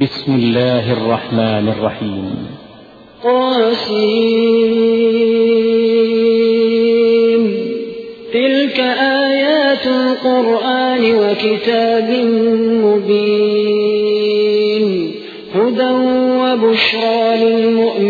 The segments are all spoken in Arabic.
بسم الله الرحمن الرحيم. قاسم تلك آيات القرآن وكتاب مبين هدى وبشرى للمؤمنين.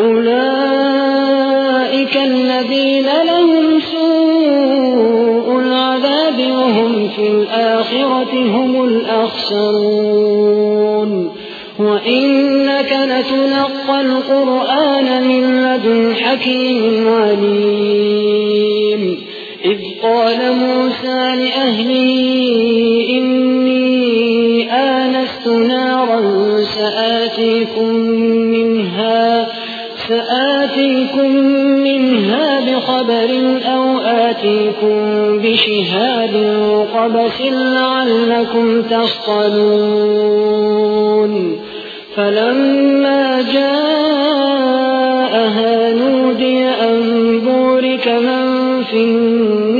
أولئك الذين لهم سوء العذاب وهم في الآخرة هم الأخسرون. وإنك لتلقى القرآن من لدن حكيم عليم. إذ قال موسى لأهله إني آنست نارا سآتيكم منها سآتيكم منها بخبر أو آتيكم بشهاد قبس لعلكم تصطلون. فلما جاءها نودي أن بورك من في النار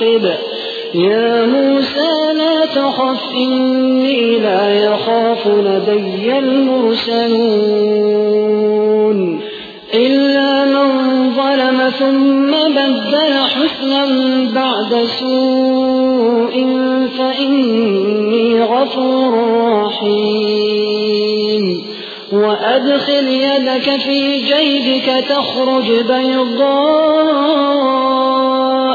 يعقب يا موسى لا تخف إني لا يخاف لدي المرسلون. إلا من ظلم ثم بدل حسنا بعد سوء فإني غفور رحيم. وأدخل يدك في جيبك تخرج بيضاء.